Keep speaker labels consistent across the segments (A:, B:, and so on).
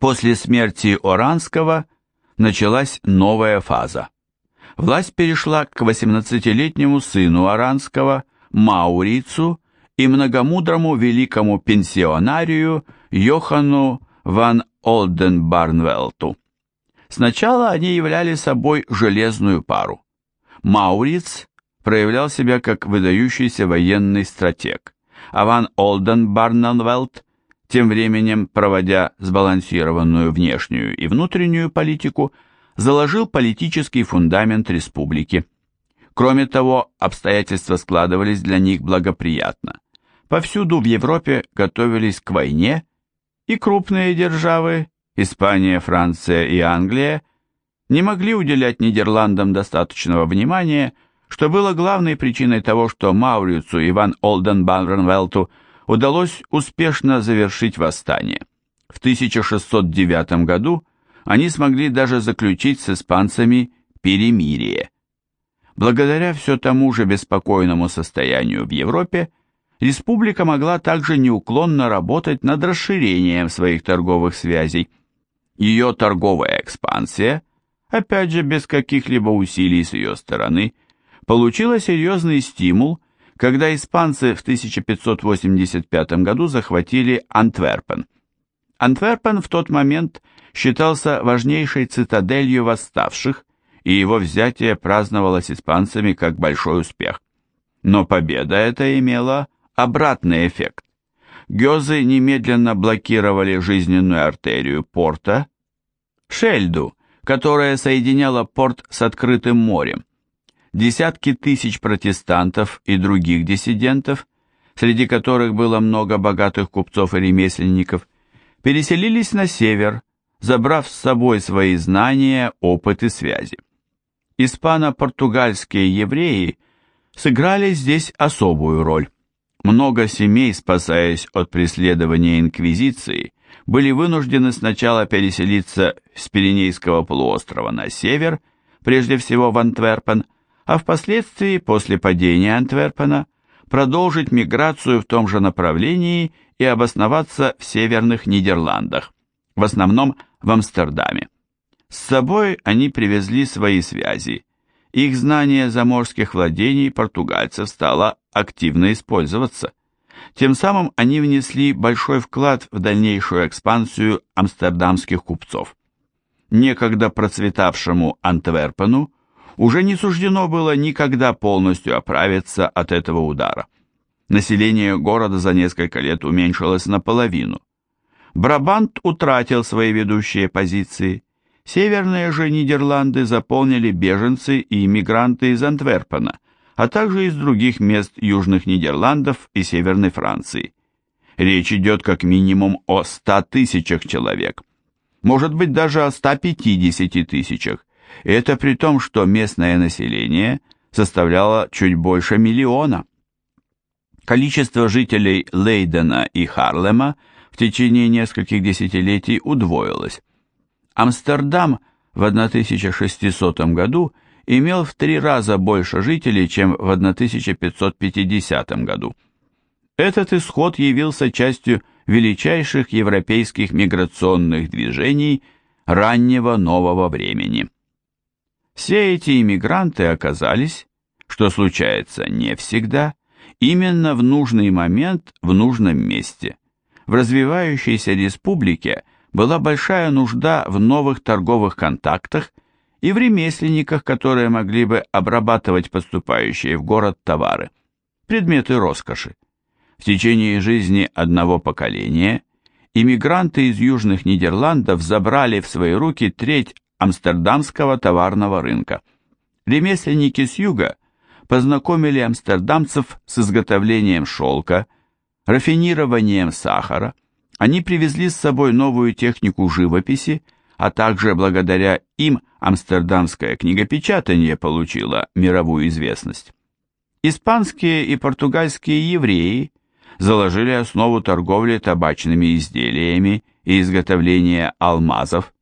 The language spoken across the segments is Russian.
A: После смерти Оранского началась новая фаза. Власть перешла к 18-летнему сыну Оранского, Маурицу, и многомудрому великому пенсионарию Йохану ван Олденбарнвелту. Сначала они являли собой железную пару. Мауриц проявлял себя как выдающийся военный стратег, а ван Олденбарнвелт тем временем, проводя сбалансированную внешнюю и внутреннюю политику, заложил политический фундамент республики. Кроме того, обстоятельства складывались для них благоприятно. Повсюду в Европе готовились к войне, и крупные державы, Испания, Франция и Англия, не могли уделять Нидерландам достаточного внимания, что было главной причиной того, что Маурицу и Ван Олденбарнвелту – удалось успешно завершить восстание. В 1609 году они смогли даже заключить с испанцами перемирие. Благодаря все тому же беспокойному состоянию в Европе, республика могла также неуклонно работать над расширением своих торговых связей. Ее торговая экспансия, опять же без каких-либо усилий с ее стороны, получила серьезный стимул – когда испанцы в 1585 году захватили Антверпен. Антверпен в тот момент считался важнейшей цитаделью восставших, и его взятие праздновалось испанцами как большой успех. Но победа эта имела обратный эффект. Гёзы немедленно блокировали жизненную артерию порта, Шельду, которая соединяла порт с открытым морем десятки тысяч протестантов и других диссидентов, среди которых было много богатых купцов и ремесленников, переселились на север, забрав с собой свои знания, опыт и связи. Испано-португальские евреи сыграли здесь особую роль. Много семей, спасаясь от преследования инквизиции, были вынуждены сначала переселиться с Пиренейского полуострова на север, прежде всего в Антверпен, а впоследствии, после падения Антверпена, продолжить миграцию в том же направлении и обосноваться в северных Нидерландах, в основном в Амстердаме. С собой они привезли свои связи. Их знание заморских владений португальцев стало активно использоваться. Тем самым они внесли большой вклад в дальнейшую экспансию амстердамских купцов. Некогда процветавшему Антверпену уже не суждено было никогда полностью оправиться от этого удара. Население города за несколько лет уменьшилось наполовину. Брабант утратил свои ведущие позиции. Северные же Нидерланды заполнили беженцы и иммигранты из Антверпена, а также из других мест Южных Нидерландов и Северной Франции. Речь идет как минимум о 100 тысячах человек. Может быть даже о 150 тысячах, и это при том, что местное население составляло чуть больше миллиона. Количество жителей Лейдена и Харлема в течение нескольких десятилетий удвоилось. Амстердам в 1600 году имел в три раза больше жителей, чем в 1550 году. Этот исход явился частью величайших европейских миграционных движений раннего нового времени. Все эти иммигранты оказались, что случается не всегда, именно в нужный момент в нужном месте. В развивающейся республике была большая нужда в новых торговых контактах и в ремесленниках, которые могли бы обрабатывать поступающие в город товары, предметы роскоши. В течение жизни одного поколения иммигранты из Южных Нидерландов забрали в свои руки треть амстердамского товарного рынка. Ремесленники с юга познакомили амстердамцев с изготовлением шелка, рафинированием сахара, они привезли с собой новую технику живописи, а также благодаря им амстердамское книгопечатание получило мировую известность. Испанские и португальские евреи заложили основу торговли табачными изделиями и изготовления алмазов,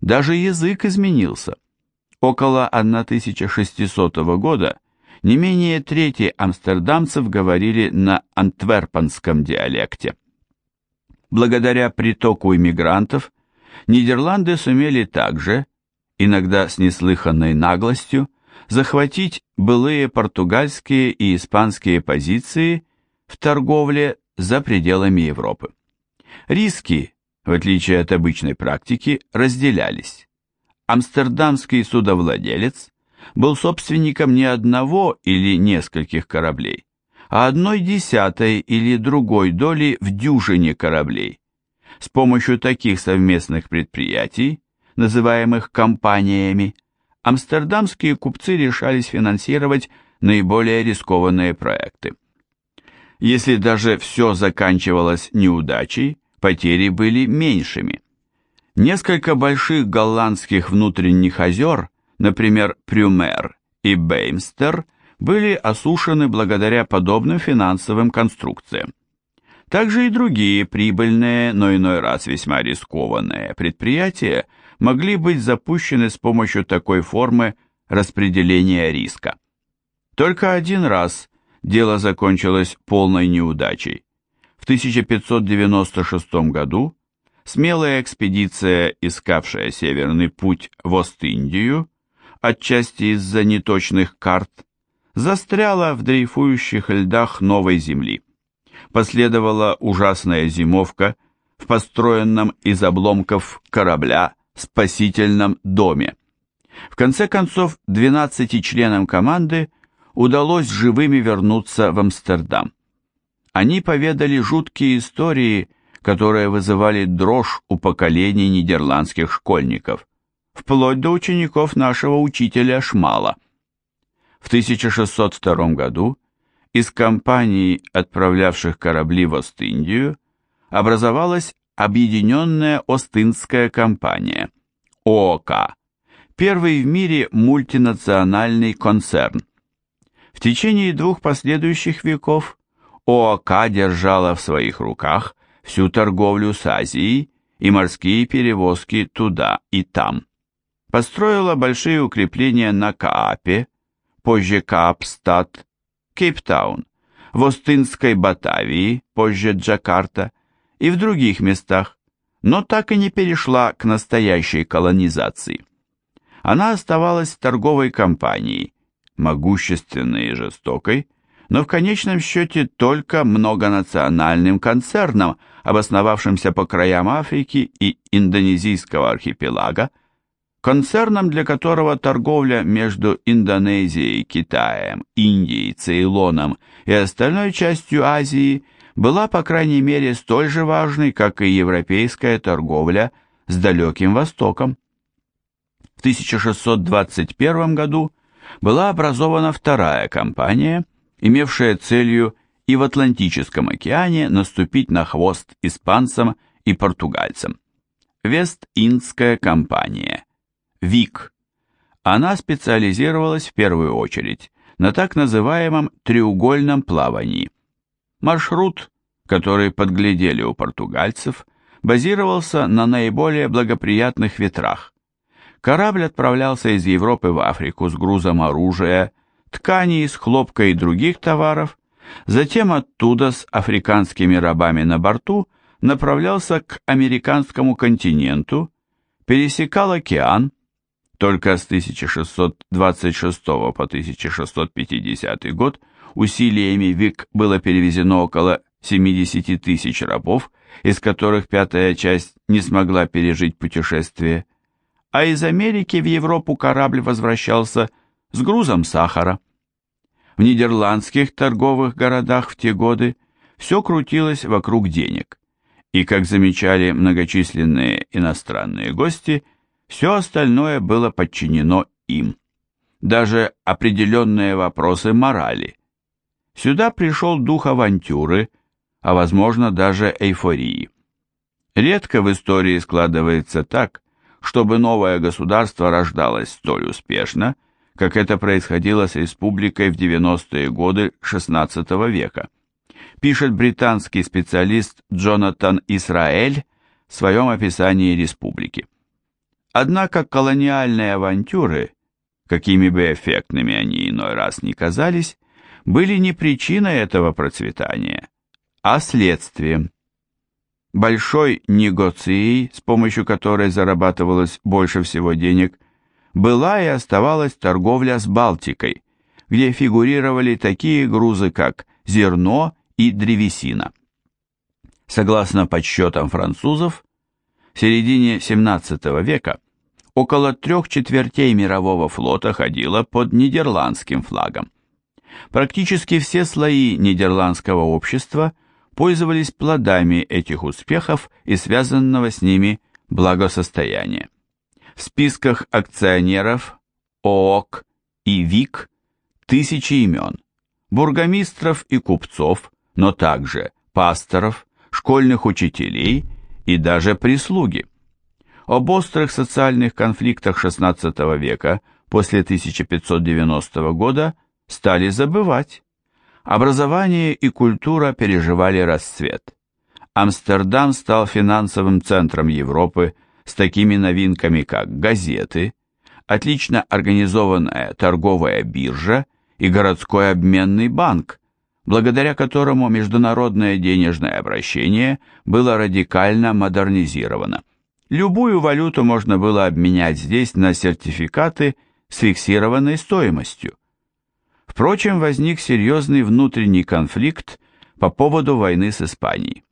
A: даже язык изменился. Около 1600 года не менее трети амстердамцев говорили на антверпенском диалекте. Благодаря притоку иммигрантов Нидерланды сумели также, иногда с неслыханной наглостью, захватить былые португальские и испанские позиции в торговле за пределами Европы. Риски, в отличие от обычной практики, разделялись. Амстердамский судовладелец был собственником не одного или нескольких кораблей, а одной десятой или другой доли в дюжине кораблей. С помощью таких совместных предприятий, называемых компаниями, амстердамские купцы решались финансировать наиболее рискованные проекты. Если даже все заканчивалось неудачей, потери были меньшими. Несколько больших голландских внутренних озер, например, Прюмер и Беймстер, были осушены благодаря подобным финансовым конструкциям. Также и другие прибыльные, но иной раз весьма рискованные предприятия могли быть запущены с помощью такой формы распределения риска. Только один раз дело закончилось полной неудачей. В 1596 году смелая экспедиция, искавшая северный путь в Ост-Индию, отчасти из-за неточных карт, застряла в дрейфующих льдах новой земли. Последовала ужасная зимовка в построенном из обломков корабля спасительном доме. В конце концов, 12 членам команды удалось живыми вернуться в Амстердам. Они поведали жуткие истории, которые вызывали дрожь у поколений нидерландских школьников, вплоть до учеников нашего учителя Шмала. В 1602 году из компаний, отправлявших корабли в Ост-Индию, образовалась Объединенная Остинская компания, ООК, первый в мире мультинациональный концерн. В течение двух последующих веков ООК держала в своих руках всю торговлю с Азией и морские перевозки туда и там. Построила большие укрепления на Каапе, позже Каапстад, Кейптаун, в Остинской Батавии, позже Джакарта, и в других местах, но так и не перешла к настоящей колонизации. Она оставалась торговой компанией, могущественной и жестокой, но в конечном счете только многонациональным концерном, обосновавшимся по краям Африки и Индонезийского архипелага, концерном, для которого торговля между Индонезией, Китаем, Индией, Цейлоном и остальной частью Азии – была, по крайней мере, столь же важной, как и европейская торговля с Далеким Востоком. В 1621 году была образована вторая компания, имевшая целью и в Атлантическом океане наступить на хвост испанцам и португальцам. Вест-Индская компания, ВИК. Она специализировалась в первую очередь на так называемом треугольном плавании – Маршрут, который подглядели у португальцев, базировался на наиболее благоприятных ветрах. Корабль отправлялся из Европы в Африку с грузом оружия, ткани из хлопка и других товаров, затем оттуда с африканскими рабами на борту направлялся к американскому континенту, пересекал океан, только с 1626 по 1650 год усилиями ВИК было перевезено около 70 тысяч рабов, из которых пятая часть не смогла пережить путешествие, а из Америки в Европу корабль возвращался с грузом сахара. В нидерландских торговых городах в те годы все крутилось вокруг денег, и, как замечали многочисленные иностранные гости, все остальное было подчинено им. Даже определенные вопросы морали – Сюда пришел дух авантюры, а возможно даже эйфории. Редко в истории складывается так, чтобы новое государство рождалось столь успешно, как это происходило с республикой в 90-е годы XVI века. Пишет британский специалист Джонатан Исраэль в своем описании республики. Однако колониальные авантюры, какими бы эффектными они иной раз ни казались, были не причиной этого процветания, а следствием. большой негоцией, с помощью которой зарабатывалось больше всего денег, была и оставалась торговля с Балтикой, где фигурировали такие грузы, как зерно и древесина. Согласно подсчетам французов, в середине 17 века около трех четвертей мирового флота ходило под нидерландским флагом. Практически все слои нидерландского общества пользовались плодами этих успехов и связанного с ними благосостояния. В списках акционеров ООК и ВИК тысячи имен, бургомистров и купцов, но также пасторов, школьных учителей и даже прислуги. Об острых социальных конфликтах XVI века после 1590 года стали забывать. Образование и культура переживали расцвет. Амстердам стал финансовым центром Европы с такими новинками, как газеты, отлично организованная торговая биржа и городской обменный банк, благодаря которому международное денежное обращение было радикально модернизировано. Любую валюту можно было обменять здесь на сертификаты с фиксированной стоимостью. Впрочем, возник серьезный внутренний конфликт по поводу войны с Испанией.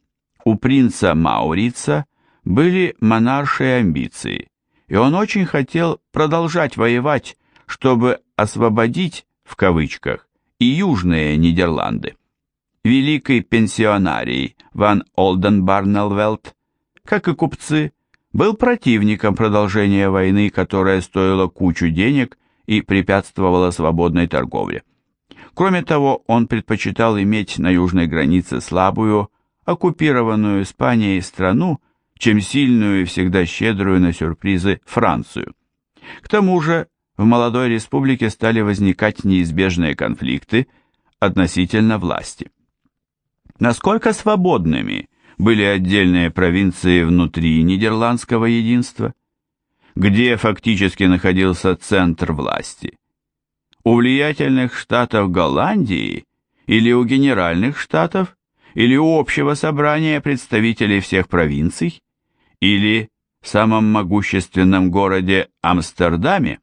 A: У принца Маурица были монаршие амбиции, и он очень хотел продолжать воевать, чтобы освободить, в кавычках, и южные Нидерланды. Великий пенсионарий Ван Олденбарнелвелт, как и купцы, был противником продолжения войны, которая стоила кучу денег и препятствовала свободной торговле. Кроме того, он предпочитал иметь на южной границе слабую, оккупированную Испанией страну, чем сильную и всегда щедрую на сюрпризы Францию. К тому же в молодой республике стали возникать неизбежные конфликты относительно власти. Насколько свободными были отдельные провинции внутри нидерландского единства? Где фактически находился центр власти? У влиятельных штатов Голландии или у генеральных штатов, или у общего собрания представителей всех провинций, или в самом могущественном городе Амстердаме?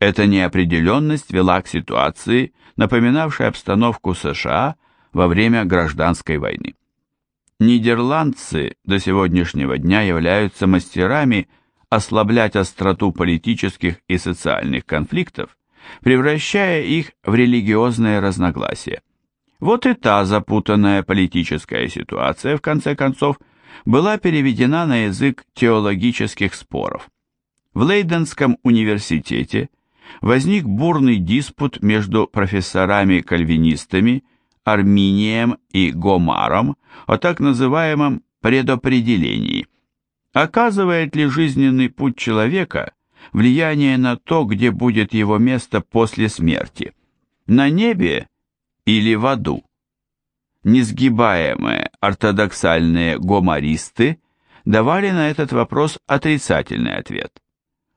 A: Эта неопределенность вела к ситуации, напоминавшей обстановку США во время гражданской войны. Нидерландцы до сегодняшнего дня являются мастерами ослаблять остроту политических и социальных конфликтов, превращая их в религиозные разногласия. Вот и та запутанная политическая ситуация, в конце концов, была переведена на язык теологических споров. В Лейденском университете возник бурный диспут между профессорами-кальвинистами Арминием и Гомаром о так называемом предопределении. Оказывает ли жизненный путь человека влияние на то, где будет его место после смерти? На небе или в аду? Несгибаемые ортодоксальные гомаристы давали на этот вопрос отрицательный ответ.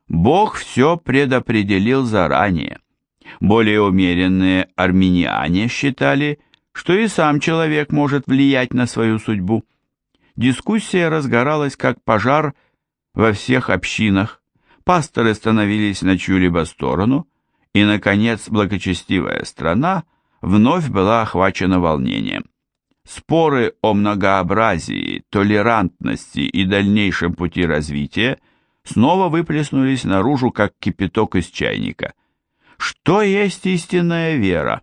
A: Бог все предопределил заранее. Более умеренные армяне считали, что и сам человек может влиять на свою судьбу. Дискуссия разгоралась как пожар во всех общинах, пасторы становились на чью-либо сторону, и, наконец, благочестивая страна вновь была охвачена волнением. Споры о многообразии, толерантности и дальнейшем пути развития снова выплеснулись наружу, как кипяток из чайника. Что есть истинная вера?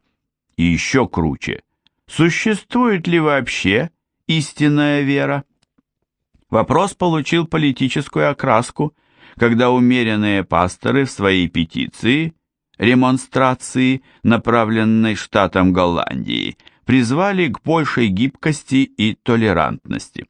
A: И еще круче, существует ли вообще истинная вера? Вопрос получил политическую окраску, когда умеренные пасторы в своей петиции, ремонстрации, направленной штатом Голландии, призвали к большей гибкости и толерантности.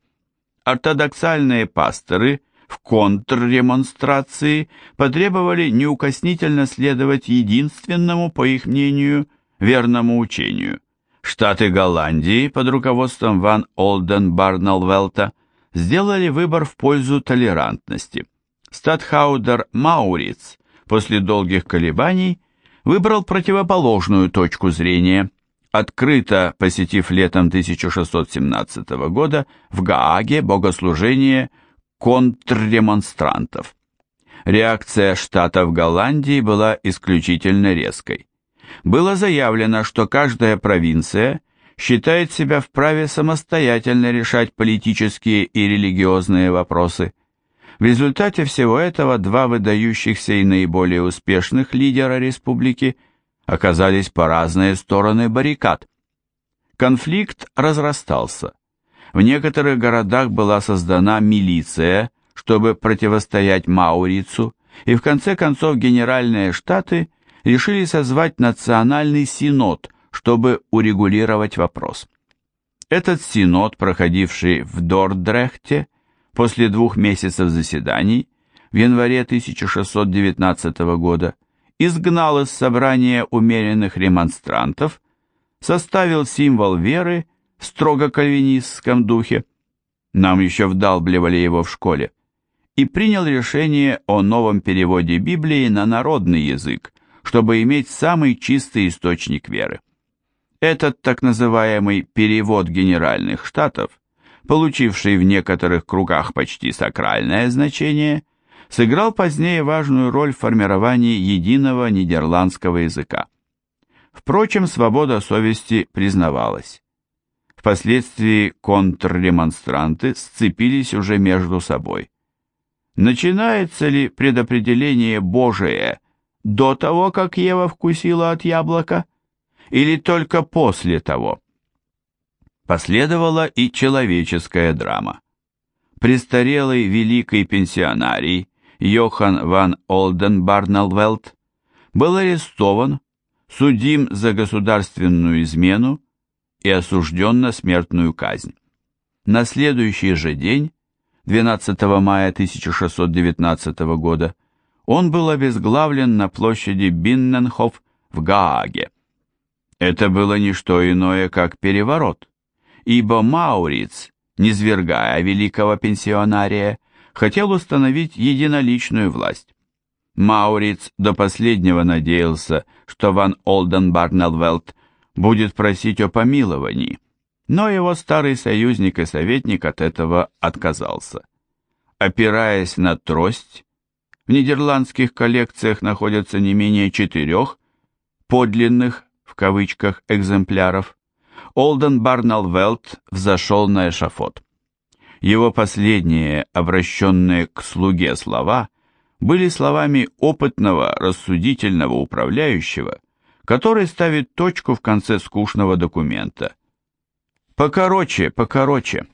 A: Ортодоксальные пасторы в контрремонстрации потребовали неукоснительно следовать единственному, по их мнению, верному учению. Штаты Голландии под руководством Ван Олден Барнелвелта сделали выбор в пользу толерантности. Статхаудер Мауриц после долгих колебаний выбрал противоположную точку зрения – открыто посетив летом 1617 года в Гааге богослужение контрдемонстрантов. Реакция штатов Голландии была исключительно резкой. Было заявлено, что каждая провинция считает себя вправе самостоятельно решать политические и религиозные вопросы. В результате всего этого два выдающихся и наиболее успешных лидера республики оказались по разные стороны баррикад. Конфликт разрастался. В некоторых городах была создана милиция, чтобы противостоять Маурицу, и в конце концов Генеральные Штаты решили созвать Национальный Синод, чтобы урегулировать вопрос. Этот Синод, проходивший в Дордрехте, после двух месяцев заседаний, в январе 1619 года, изгнал из собрания умеренных ремонстрантов, составил символ веры в строго кальвинистском духе, нам еще вдалбливали его в школе, и принял решение о новом переводе Библии на народный язык, чтобы иметь самый чистый источник веры. Этот так называемый перевод генеральных штатов, получивший в некоторых кругах почти сакральное значение, сыграл позднее важную роль в формировании единого нидерландского языка. Впрочем, свобода совести признавалась. Впоследствии контрремонстранты сцепились уже между собой – Начинается ли предопределение Божие до того, как Ева вкусила от яблока, или только после того? Последовала и человеческая драма. Престарелый великий пенсионарий Йохан ван Олден Барнелвелт был арестован, судим за государственную измену и осужден на смертную казнь. На следующий же день 12 мая 1619 года он был обезглавлен на площади Бинненхоф в Гааге. Это было не что иное, как переворот, ибо Мауриц, низвергая великого пенсионария, хотел установить единоличную власть. Мауриц до последнего надеялся, что ван Олден Барнелвелт будет просить о помиловании, но его старый союзник и советник от этого отказался. Опираясь на трость, в нидерландских коллекциях находятся не менее четырех подлинных, в кавычках, экземпляров, Олден Барналвелт взошел на эшафот. Его последние, обращенные к слуге слова, были словами опытного, рассудительного управляющего, который ставит точку в конце скучного документа – Покороче, покороче.